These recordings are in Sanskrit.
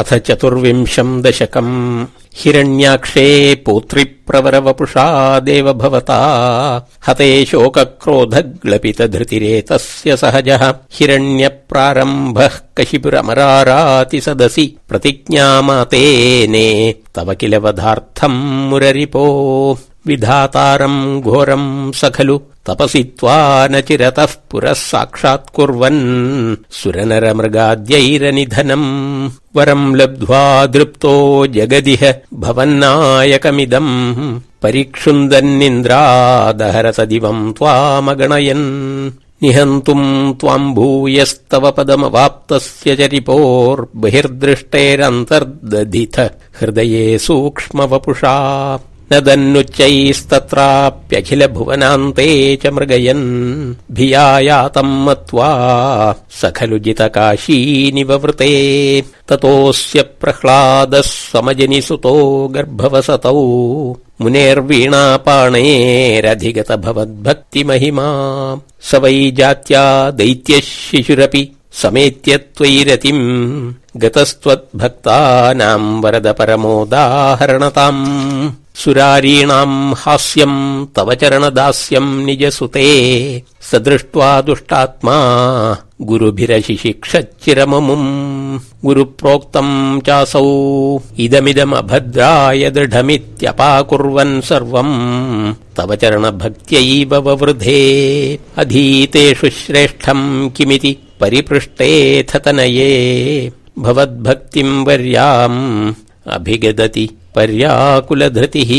अथ चतुर्विंशम् दशकम्। हिरण्याक्षे पौत्रिप्रवरवपुषा देव भवता हते शोकक्रोधग्लपित धृतिरेतस्य सहजः। हिरण्यप्रारम्भः कशिपुरमराराति सदसि प्रतिज्ञामातेने तव किल वधार्थम् मुररिपो। विधातारम् घोरम् स खलु तपसि त्वा न चिरतः पुरः साक्षात्कुर्वन् सुरनरमृगाद्यैरनिधनम् वरम् लब्ध्वा दृप्तो जगदिह भवन्नायकमिदम् परिक्षुन्दन्निन्द्रादहरत दिवम् त्वामगणयन्। निहन्तुम् त्वाम् भूयस्तव पदमवाप्तस्य चरिपोर्बहिर्दृष्टेरन्तर्दधिथ हृदये सूक्ष्मवपुषा न दन्नुच्चैस्तत्राप्यखिल भुवनान्ते च मृगयन् भियायातम् मत्वा स खलु जितकाशीनिववृते ततोऽस्य प्रह्लादः समजनिसुतो गर्भवसतौ। मुनेर्वीणापाणेरधिगत भवद्भक्तिमहिमा स वै जात्या दैत्यः शिशुरपि समेत्य त्वयिरतिम् गतस्त्वद्भक्तानाम् वरद परमोदाहरणताम् सुरारीणाम् हास्यम् तव चरणदास्यम् निजसुते। स दृष्ट्वा दुष्टात्मा गुरुभिरशिशिक्षच्चिरममुम्। गुरुप्रोक्तम् चासौ इदमिदमभद्राय दृढमित्यपाकुर्वन् सर्वम्। तव चरणभक्त्यैव ववृधे अधीतेषु श्रेष्ठम् किमिति परिपृष्टेऽथ तनये भवद्भक्तिम् वर्याम् अभिगदति पर्याकुलधृतिः।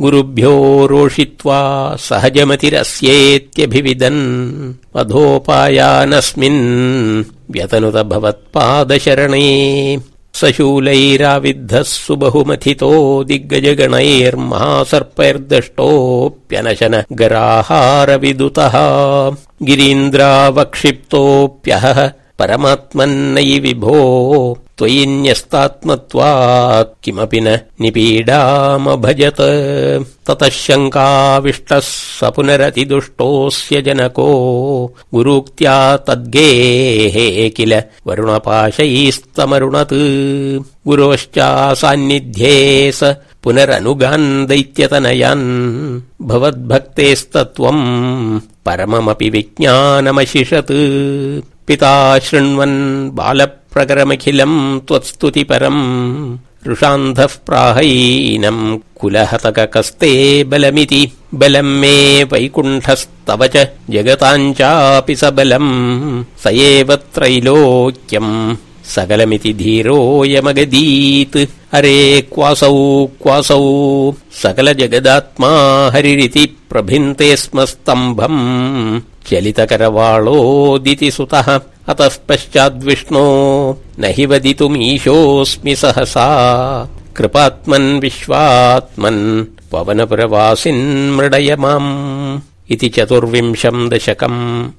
गुरुभ्यो रोषित्वा सहजमतिरस्येत्यभिविदन्। अधोपायानस्मिन् व्यतनुत भवत्पादशरणे सशूलैराविद्धः सुबहुमथितो दिग्गजगणैर्महासर्पैर्दष्टोऽप्यनशन गराहारविदुतः गिरीन्द्रावक्षिप्तोऽप्यहः परमात्मन्नयि विभो त्वयि न्यस्तात्मत्वात् किमपि न निपीडामभजत। ततः शङ्काविष्टः स पुनरतिदुष्टोऽस्य जनको। गुरूक्त्या तद्गेः किल वरुणपाशैस्तमरुणत्। गुरोश्चासान्निध्ये स पुनरनुगान् दैत्यतनयान् भवद्भक्तेस्तत्त्वम् परममपि विज्ञानमशिषत् पिता शृण्वन् बालप्रकरमखिलम् त्वत्स्तुतिपरम् रुषान्धः प्राहैनम् कुलहतककस्ते बलमिति। बलम् मे वैकुण्ठस्तव च जगताम् चापि स बलम् स एव त्रैलोक्यम्। सकलमिति धीरोऽयमगदीत्। अरे क्वासौ क्वासौ। सकलजगदात्मा हरिरिति प्रभिन्ते स्म स्तम्भम् चलितकरवाळोदिति सुतः। अतः पश्चाद्विष्णो न हि वदितुमीशोऽस्मि सहसा। कृपात्मन् विश्वात्मन् पवनपुरवासिन् मृडय माम्। इति चतुर्विंशम् दशकम्